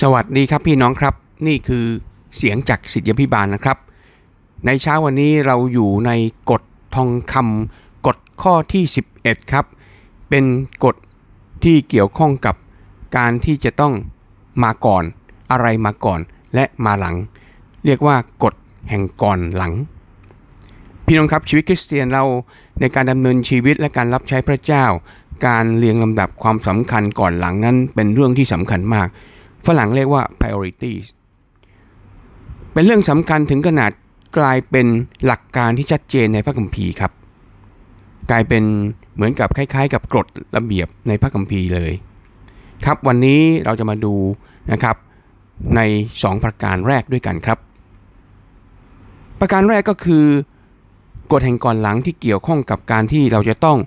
สวัสดีครับพี่น้องครับ นี่คือเสียงจากสิทธิพิบาลนะครับ ในเช้าวันนี้เราอยู่ในกฎทองคำกฎข้อที่ 11 ครับ เป็นกฎที่เกี่ยวข้องกับการที่จะต้องมาก่อน อะไรมาก่อนและมาหลัง เรียกว่ากฎแห่งก่อนหลัง พี่น้องครับชีวิตคริสเตียนเราในการดำเนินชีวิตและการรับใช้พระเจ้า การเรียงลำดับความสำคัญก่อนหลังนั้นเป็นเรื่องที่สำคัญมาก ฝรั่งเรียกว่า priorities เป็นเรื่องสำคัญถึงขนาดกลายเป็นหลักการที่ชัดเจนในพระคัมภีร์ครับ กลายเป็นเหมือนกับคล้ายๆ กับกฎระเบียบในพระคัมภีร์เลย ครับวันนี้เราจะมาดูนะครับใน 2 ประการแรกด้วยกันครับ ประการแรกก็คือกฎแห่งก่อนหลังที่เกี่ยวข้องกับการที่เราจะต้อง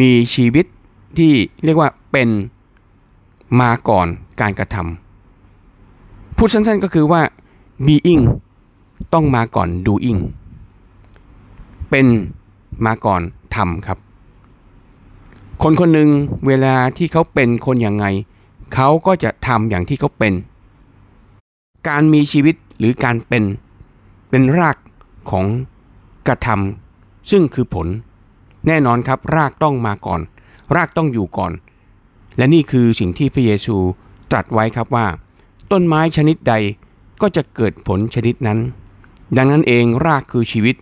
มีชีวิตที่เรียกว่าเป็น มาก่อนการกระทำพูดสั้นๆก็คือว่า being ต้องมาก่อน doing เป็นมาก่อนทำครับ คนคนหนึ่งเวลาที่เขาเป็นคนอย่างไง เขาก็จะทำอย่างที่เขาเป็น การมีชีวิตหรือการเป็น เป็นรากของกระทำซึ่งคือผล แน่นอนครับ รากต้องมาก่อน รากต้องอยู่ก่อน และนี่คือสิ่งที่พระเยซูตรัสไว้ครับว่า ต้นไม้ชนิดใดก็จะเกิดผลชนิดนั้น ดังนั้นเองรากคือชีวิต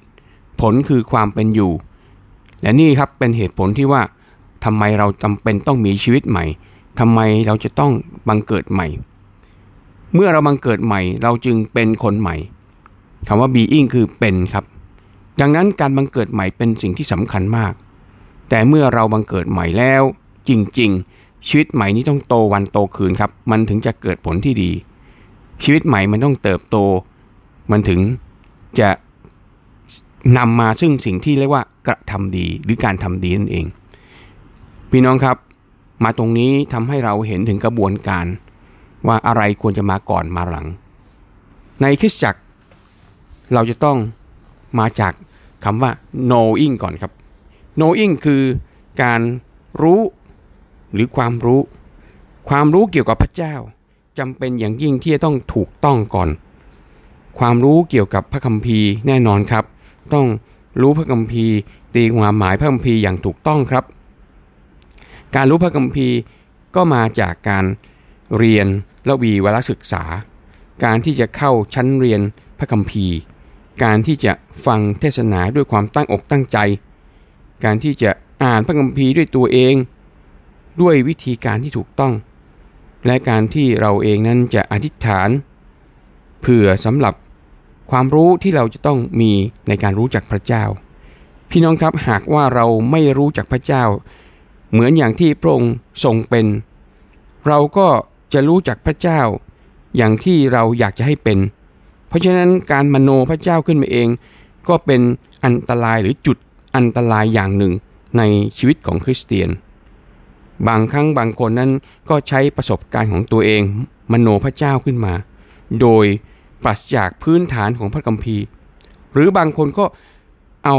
ผลคือความเป็นอยู่ และนี่ครับเป็นเหตุผลที่ว่าทำไมเราจำเป็นต้องมีชีวิตใหม่ทำไมเราจะต้องบังเกิดใหม่ เมื่อเราบังเกิดใหม่ เราจึงเป็นคนใหม่คำว่า being คือเป็นครับ ดังนั้นการบังเกิดใหม่เป็นสิ่งที่สำคัญมาก แต่เมื่อเราบังเกิดใหม่แล้ว จริง ชีวิตใหม่นี้ต้องโตวันโตคืนครับ มันถึงจะเกิดผลที่ดี ชีวิตใหม่มันต้องเติบโต มันถึงจะนำมาซึ่งสิ่งที่เรียกว่ากระทำดีหรือการทำดีนั่นเอง พี่น้องครับ มาตรงนี้ทำให้เราเห็นถึงกระบวนการ ว่าอะไรควรจะมาก่อนมาหลัง ในคริสตจักร เราจะต้องมาจากคำว่า knowing ก่อนครับ knowing คือการรู้ หรือความรู้ ความรู้เกี่ยวกับพระเจ้าจำเป็นอย่างยิ่งที่จะต้องถูกต้องก่อน ความรู้เกี่ยวกับพระคัมภีร์แน่นอนครับ ต้องรู้พระคัมภีร์ ตีความหมายพระคัมภีร์อย่างถูกต้องครับ การรู้พระคัมภีร์ก็มาจากการเรียนและวีวรศึกษา การที่จะเข้าชั้นเรียนพระคัมภีร์ การที่จะฟังเทศนาด้วยความตั้งอกตั้งใจ การที่จะอ่านพระคัมภีร์ด้วยตัวเอง ด้วยวิธีการที่ถูกต้อง และการที่เราเองนั้นจะอธิษฐาน เผื่อสำหรับความรู้ที่เราจะต้องมีในการรู้จักพระเจ้า พี่น้องครับหากว่าเราไม่รู้จักพระเจ้า เหมือนอย่างที่พระองค์ทรงเป็น เราก็จะรู้จักพระเจ้า อย่างที่เราอยากจะให้เป็น เพราะฉะนั้นการมโนพระเจ้าขึ้นมาเอง ก็เป็นอันตรายหรือจุดอันตรายอย่างหนึ่งในชีวิตของคริสเตียน บางครั้งบางคนนั้นก็ใช้ประสบการณ์ของตัวเอง มโนพระเจ้าขึ้นมา โดยปราศจากพื้นฐานของพระคัมภีร์ หรือบางคนก็เอา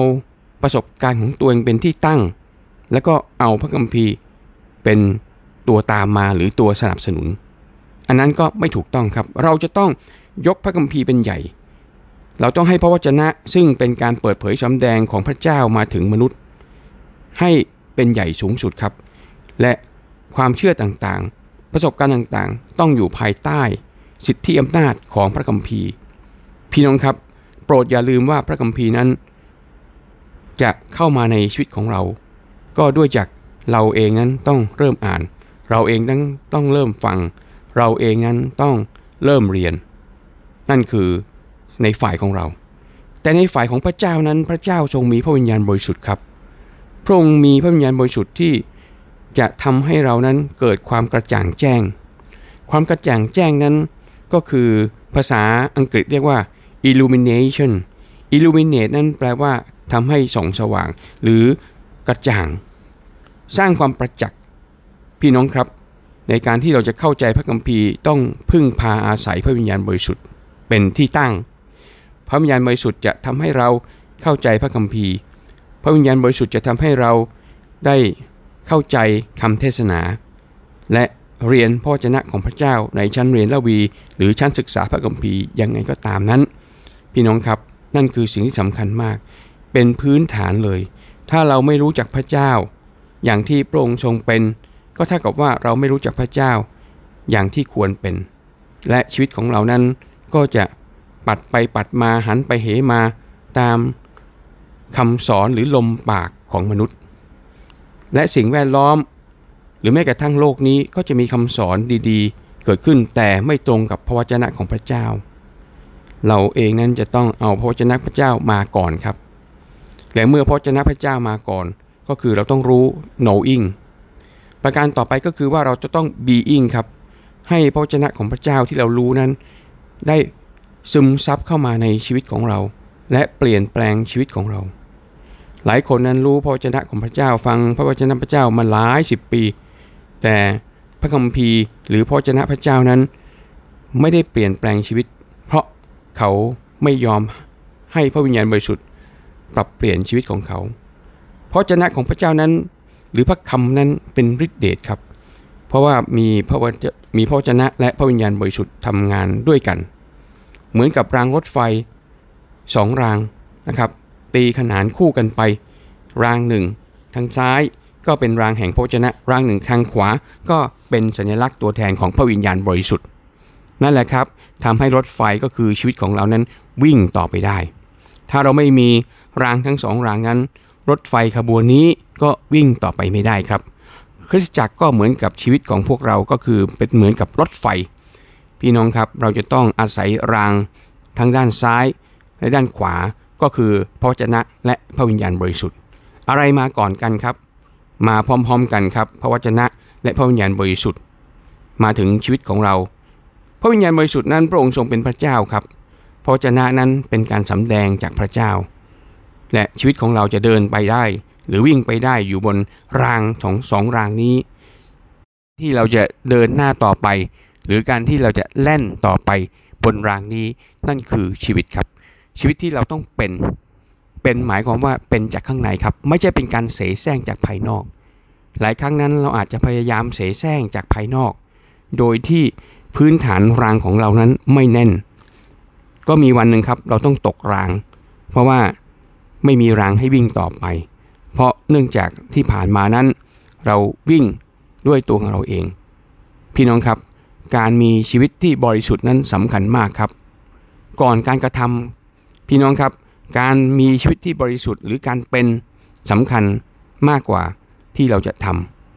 ประสบการณ์ของตัวเองเป็นที่ตั้ง แล้วก็เอาพระคัมภีร์เป็นตัวตามมาหรือตัวสนับสนุน อันนั้นก็ไม่ถูกต้องครับ เราจะต้องยกพระคัมภีร์เป็นใหญ่ เราต้องให้พระวจนะซึ่งเป็นการเปิดเผยสำแดงของพระเจ้ามาถึงมนุษย์ ให้เป็นใหญ่สูงสุดครับ และความเชื่อต่างๆ ประสบการณ์ต่างๆ ต้องอยู่ภายใต้ สิทธิอำนาจของพระคัมภีร์ พี่น้องครับ โปรดอย่าลืมว่าพระคัมภีร์นั้น จะเข้ามาในชีวิตของเรา ก็ด้วยจากเราเองนั้นต้องเริ่มอ่าน เราเองนั้นต้องเริ่มฟัง เราเองนั้นต้องเริ่มเรียน นั่นคือในฝ่ายของเรา แต่ในฝ่ายของพระเจ้านั้นพระเจ้าทรงมีพระวิญญาณบริสุทธิ์ครับพระองค์มีพระวิญญาณบริสุทธิ์ที่ จะทำให้เรานั้นเกิดความกระจ่างแจ้ง ความกระจ่างแจ้งนั้นก็คือภาษาอังกฤษเรียกว่า illumination illuminate นั้นแปลว่าทำให้ส่องสว่าง หรือกระจ่าง สร้างความประจักษ์พี่น้องครับ ในการที่เราจะเข้าใจพระคัมภีร์ต้องพึ่งพาอาศัยพระวิญญาณบริสุทธิ์เป็นที่ตั้ง พระวิญญาณบริสุทธิ์จะทำให้เราเข้าใจพระคัมภีร์ พระวิญญาณบริสุทธิ์จะทำให้เราได้ เข้าใจคำเทศนา และเรียนพระวจนะของพระเจ้าในชั้นเรียนละวี หรือชั้นศึกษาพระคัมภีร์ยังไงก็ตามนั้น พี่น้องครับนั่นคือสิ่งที่สำคัญมาก เป็นพื้นฐานเลย ถ้าเราไม่รู้จักพระเจ้า อย่างที่พระองค์ทรงเป็น ก็เท่ากับว่าเราไม่รู้จักพระเจ้า อย่างที่ควรเป็น และชีวิตของเรานั้นก็จะปัดไปปัดมาหันไปเหมาตามคำสอนหรือลมปากของมนุษย์ และสิ่งแวดล้อม หรือแม้กระทั่งโลกนี้ก็จะมีคำสอนดีๆ เกิดขึ้นแต่ไม่ตรงกับพระวจนะของพระเจ้า เราเองนั้นจะต้องเอาพระวจนะพระเจ้ามาก่อนครับ และเมื่อพระวจนะพระเจ้ามาก่อน ก็คือเราต้องรู้ knowing ประการต่อไปก็คือว่าเราจะต้อง being ครับ ให้พระวจนะของพระเจ้าที่เรารู้นั้น ได้ซึมซับเข้ามาในชีวิตของเรา และเปลี่ยนแปลงชีวิตของเรา หลายคนนั้นรู้พระวจนะของพระเจ้าฟังพระวจนะพระเจ้ามาหลายสิบปี แต่พระคัมภีร์หรือพระวจนะพระเจ้านั้น ไม่ได้เปลี่ยนแปลงชีวิต เพราะเขาไม่ยอมให้พระวิญญาณบริสุทธิ์ปรับเปลี่ยนชีวิตของเขา พระวจนะของพระเจ้านั้น หรือพระคำนั้นเป็นฤทธิเดชครับ เพราะว่ามีพระวจมีพระวจนะและพระวิญญาณบริสุทธิ์ทำงานด้วยกัน เหมือนกับรางรถไฟสองรางนะครับ ตีขนานคู่กันไป รางหนึ่งทางซ้ายก็เป็นรางแห่งพระวจนะ รางหนึ่งทางขวาก็เป็นสัญลักษณ์ตัวแทนของพระวิญญาณบริสุทธิ์ นั่นแหละครับทำให้รถไฟก็คือชีวิตของเรานั้นวิ่งต่อไปได้ ถ้าเราไม่มีรางทั้งสองรางนั้น รถไฟขบวนนี้ก็วิ่งต่อไปไม่ได้ครับ คริสตจักรก็เหมือนกับชีวิตของพวกเราก็คือเป็นเหมือนกับรถไฟ พี่น้องครับเราจะต้องอาศัยรางทั้งด้านซ้ายและด้านขวา ก็คือพระวจนะและพระวิญญาณบริสุทธิ์ อะไรมาก่อนกันครับ มาพร้อมๆกันครับ พระวจนะและพระวิญญาณบริสุทธิ์ มาถึงชีวิตของเรา พระวิญญาณบริสุทธิ์นั้นพระองค์ทรงเป็นพระเจ้าครับ พระวจนะนั้นเป็นการสำแดงจากพระเจ้า และชีวิตของเราจะเดินไปได้ หรือวิ่งไปได้อยู่บนรางสองสองรางนี้ ที่เราจะเดินหน้าต่อไป หรือการที่เราจะแล่นต่อไปบนรางนี้นั่นคือชีวิตครับ ชีวิตที่เราต้องเป็น เป็นหมายความว่าเป็นจากข้างในครับ ไม่ใช่เป็นการเสแสร้งจากภายนอก หลายครั้งนั้นเราอาจจะพยายามเสแสร้งจากภายนอก โดยที่พื้นฐานรางของเรานั้นไม่แน่น ก็มีวันหนึ่งครับเราต้องตกราง เพราะว่าไม่มีรางให้วิ่งต่อไป เพราะเนื่องจากที่ผ่านมานั้น เราวิ่งด้วยตัวของเราเอง พี่น้องครับ การมีชีวิตที่บริสุทธิ์นั้นสำคัญมากครับ ก่อนการกระทำ พี่น้องครับ การมีชีวิตที่บริสุทธิ์ หรือการเป็นสำคัญมากกว่าที่เราจะท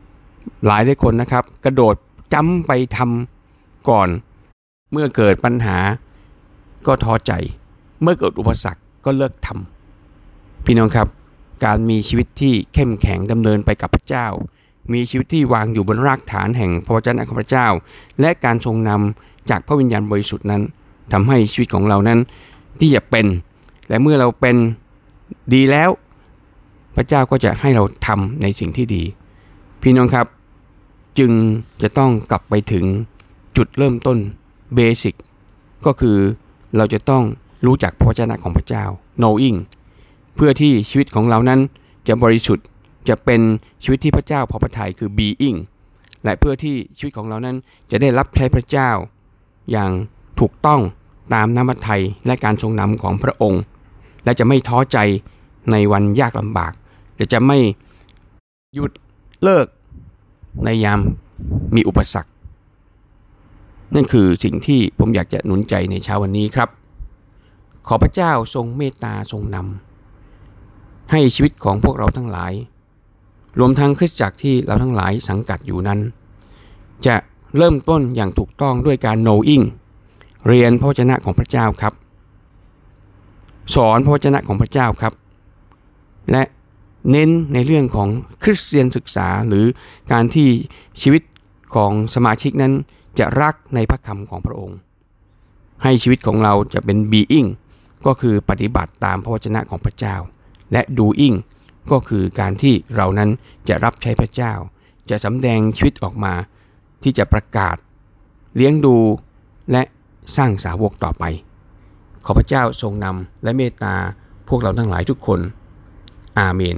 ำหลายหลายคนนะครับ กระโดดจ้ำไปทำก่อน เมื่อเกิดปัญหาก็ท้อใจ เมื่อเกิดอุปสรรคก็เลิกทำพี่น้องครับ การมีชีวิตที่เข้มแข็งดำเนินไปกับพระเจ้า มีชีวิตที่วางอยู่บนรากฐานแห่งพระวจนะของพระเจ้า และการทรงนำจากพระวิญญาณบริสุทธิ์นั้นทำให้ชีวิตของเรานั้น ที่จะเป็น และเมื่อเราเป็นดีแล้ว พระเจ้าก็จะให้เราทำในสิ่งที่ดี พี่น้องครับ จึงจะต้องกลับไปถึงจุดเริ่มต้นเบสิกก็คือเราจะต้องรู้จักพระวจนะของพระเจ้า knowing เพื่อที่ชีวิตของเรานั้นจะบริสุทธิ์จะเป็นชีวิตที่พระเจ้าพอพระทัยคือ being และเพื่อที่ชีวิตของเรานั้นจะได้รับใช้พระเจ้าอย่างถูกต้อง ตามน้ำพระทัยและการทรงนำของพระองค์ และจะไม่ท้อใจในวันยากลำบากและจะไม่หยุดเลิกในยามมีอุปสรรค นั่นคือสิ่งที่ผมอยากจะหนุนใจในเช้าวันนี้ครับ ขอพระเจ้าทรงเมตตาทรงนำให้ชีวิตของพวกเราทั้งหลาย รวมทั้งคริสตจักรที่เราทั้งหลายสังกัดอยู่นั้น จะเริ่มต้นอย่างถูกต้องด้วยการ knowing เรียนพระวจนะของพระเจ้าครับ สอนพระวจนะของพระเจ้าครับ และเน้นในเรื่องของคริสเตียนศึกษาหรือการที่ชีวิตของสมาชิกนั้นจะรักในพระคำของพระองค์ ให้ชีวิตของเราจะเป็น being ก็คือปฏิบัติตามพระวจนะของพระเจ้า และ doing ก็คือการที่เรานั้นจะรับใช้พระเจ้า จะสำแดงชีวิตออกมา ที่จะประกาศ เลี้ยงดูและ สร้างสาวกต่อไป ขอพระเจ้าทรงนำและเมตตาพวกเราทั้งหลายทุกคน อาเมน